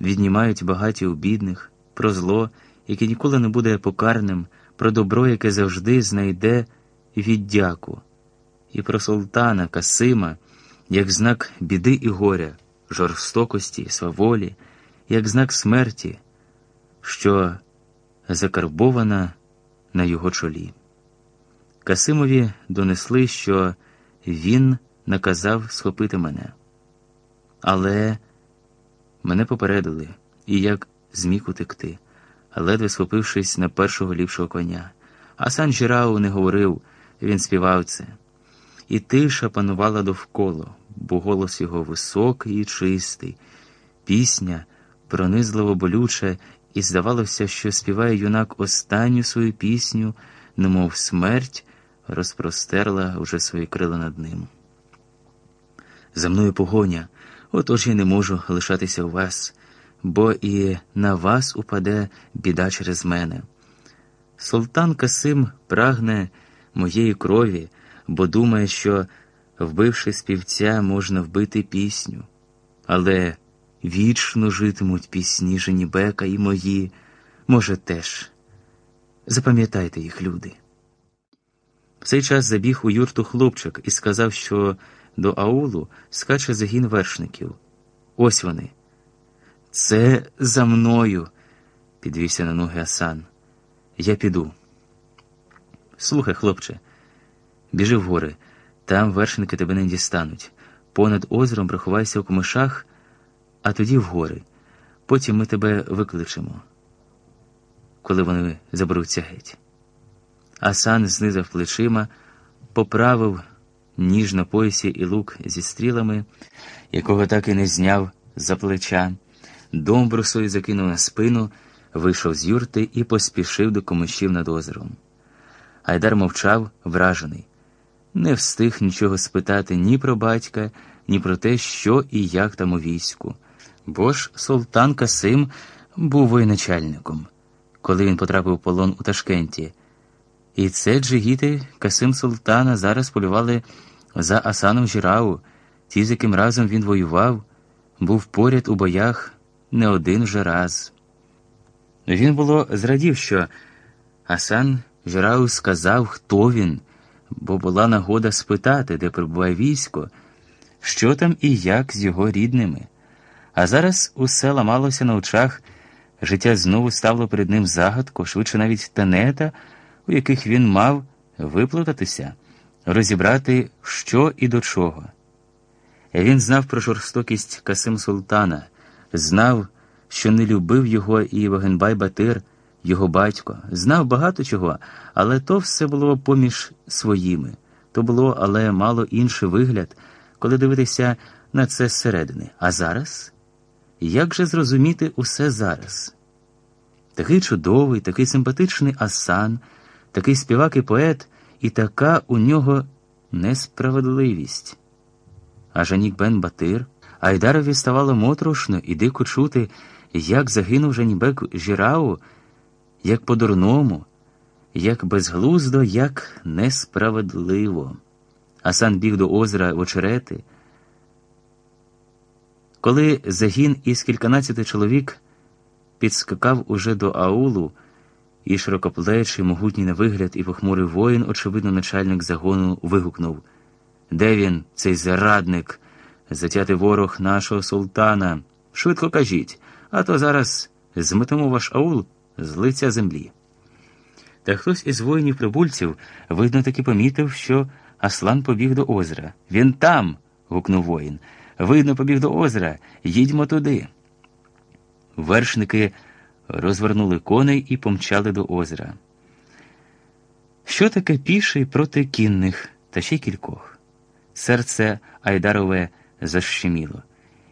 віднімають багаті у бідних, про зло, яке ніколи не буде покарним, про добро, яке завжди знайде віддяку, і про султана Касима, як знак біди і горя, жорстокості, сваволі, як знак смерті, що закарбована на його чолі. Касимові донесли, що він наказав схопити мене. Але мене попередили, і як зміг утекти, ледве схопившись на першого ліпшого коня. А сан Жірау не говорив, він співав це. І тиша панувала довкола, бо голос його високий і чистий, пісня пронизливо болюча, і здавалося, що співає юнак останню свою пісню, немов смерть розпростерла уже свої крила над ним. За мною погоня, отож я не можу лишатися у вас, бо і на вас упаде біда через мене. Султан Касим прагне моєї крові, бо думає, що, вбивши співця, можна вбити пісню. Але вічно житимуть пісні Женібека і мої, може, теж. Запам'ятайте їх, люди. В цей час забіг у юрту хлопчик і сказав, що до аулу скаче загін вершників. Ось вони. Це за мною, підвівся на ноги Асан. Я піду. Слухай, хлопче, біжи в гори, там вершники тебе не дістануть. Понад озером приховайся у комишах, а тоді в гори. Потім ми тебе викличемо, коли вони заберуться геть. Асан знизав плечима, поправив ніж на поясі і лук зі стрілами, якого так і не зняв за плеча, домбру свою закинув на спину, вийшов з юрти і поспішив до комишів над озером. Айдар мовчав, вражений, не встиг нічого спитати ні про батька, ні про те, що і як там у війську. Бо ж Султан Касим був воєначальником, коли він потрапив у полон у Ташкенті. І це джигіти Касим Султана зараз полювали за Асаном Жірау, ті, з яким разом він воював, був поряд у боях не один вже раз. Він було зрадів, що Асан Жірау сказав, хто він, бо була нагода спитати, де перебуває військо, що там і як з його рідними. А зараз усе ламалося на очах, життя знову ставило перед ним загадку, швидше навіть тенета, у яких він мав виплутатися, розібрати, що і до чого. Він знав про жорстокість Касим Султана, знав, що не любив його і Вагенбай Батир, його батько, знав багато чого, але то все було поміж своїми. То було, але мало інший вигляд, коли дивитися на це зсередини. А зараз? Як же зрозуміти усе зараз? Такий чудовий, такий симпатичний асан, такий співак і поет, і така у нього несправедливість. А Жанік Бен Батир, Айдарові ставало моторошно і дико чути, як загинув Жанібек Жірау, як по-дурному, як безглуздо, як несправедливо. Асан біг до озера в очерети. Коли загін із кільканадцяти чоловік підскакав уже до аулу, і широкоплечий, могутній на вигляд і похмурий воїн, очевидно, начальник загону, вигукнув Де він, цей зарадник, затятий ворог нашого султана? Швидко кажіть, а то зараз зметемо ваш аул з лиця землі. Та хтось із воїнів прибульців, видно, таки помітив, що Аслан побіг до озера. Він там. гукнув воїн. Видно, побіг до озера, їдьмо туди. Вершники розвернули коней і помчали до озера. Що таке піший проти кінних та ще кількох? Серце Айдарове защеміло,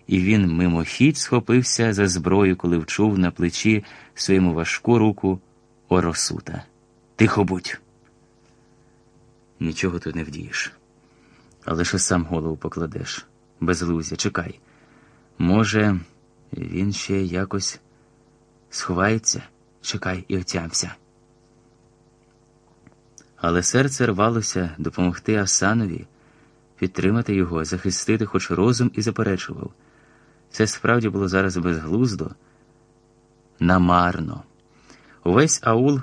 і він мимохідь схопився за зброю, коли вчув на плечі своєму важку руку Оросута. Тихо будь. Нічого тут не вдієш. А лише сам голову покладеш. Безлузя, чекай. Може, він ще якось сховається, чекай і отямся. Але серце рвалося допомогти Асанові, підтримати його, захистити хоч розум і заперечував. Це справді було зараз безглуздо, намарно. Увесь аул